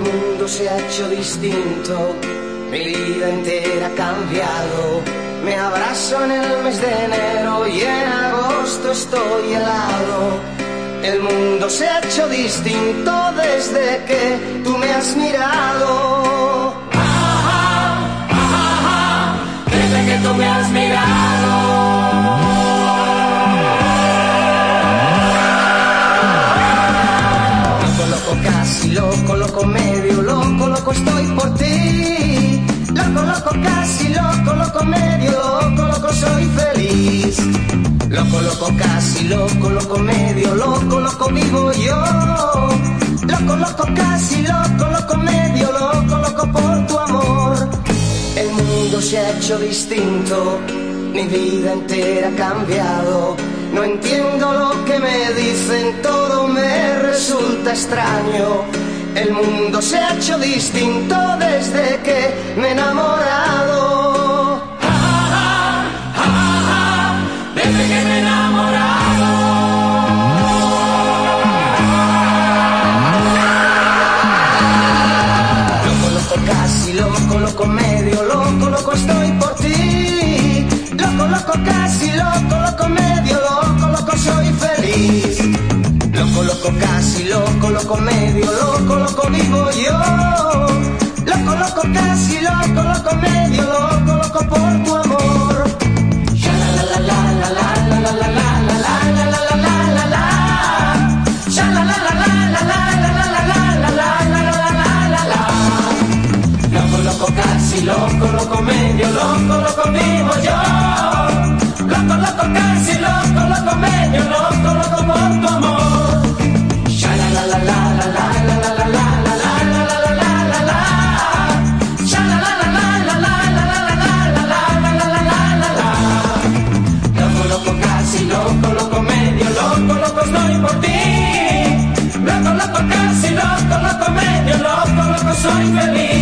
mundo se ha hecho distinto, mi vida entera ha cambiado. Me abrazo en el mes de enero y en agosto estoy helado. El mundo se ha hecho distinto desde que tú me has mirado. Desde que tú me has mirado. Casi loco, loco, medio loco, estoy por ti. Loco, loco, casi loco, loco, medio loco, loco soy feliz. Loco, loco, casi loco, loco, medio loco, loco vivo yo. Loco, loco, casi loco, loco, medio loco, loco por tu amor. El mundo se ha hecho distinto, mi vida entera ha cambiado. No entiendo lo que me dicen, todo me resulta extraño. El mundo se ha hecho distinto desde que me he enamorado. Desde que me he enamorado. Loco, loco, casi loco, loco, medio loco, loco estoy por ti. Loco, loco, casi loco, loco, medio Loco, loco, casi loco, loco, medio loco, loco vivo yo. Loco, loco, casi loco, loco, medio loco, loco por tu amor. Ya la la la la la la la la la la la la la la la. Ya la la la la la la la la la la la la la la. Loco, loco, casi loco, loco, medio loco, loco vivo yo. Loco, loco, casi loco, loco, medio loco, loco soy feliz.